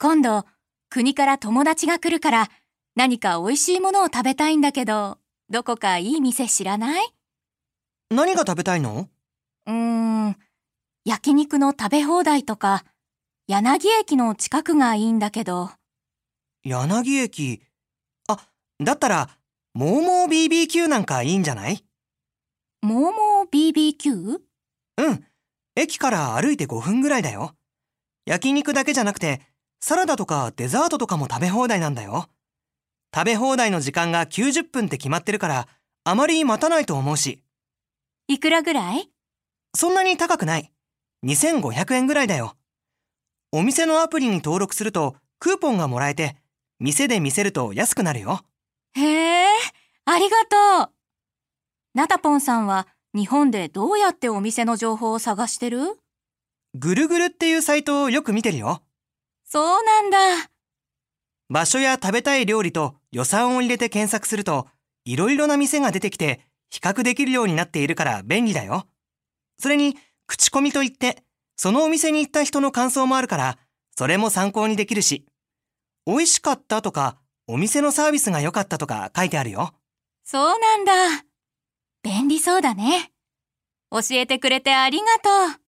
今度、国から友達が来るから、何か美味しいものを食べたいんだけど、どこかいい店知らない？何が食べたいの？うーん、焼肉の食べ放題とか、柳駅の近くがいいんだけど。柳駅？あ、だったら、モーモー BBQ なんかいいんじゃない？モーモー BBQ? うん。駅から歩いて5分ぐらいだよ。焼肉だけじゃなくて、サラダとかデザートとかも食べ放題なんだよ。食べ放題の時間が90分って決まってるから、あまり待たないと思うし。いくらぐらい？そんなに高くない。2500円ぐらいだよ。お店のアプリに登録するとクーポンがもらえて、店で見せると安くなるよ。へえ、ありがとう。ナタポンさんは日本でどうやってお店の情報を探してる？ぐるぐるっていうサイトをよく見てるよ。そうなんだ。場所や食べたい料理と予算を入れて検索すると、いろいろな店が出てきて、比較できるようになっているから便利だよ。それに、口コミといって、そのお店に行った人の感想もあるから、それも参考にできるし、美味しかったとか、お店のサービスが良かったとか書いてあるよ。そうなんだ。便利そうだね。教えてくれてありがとう。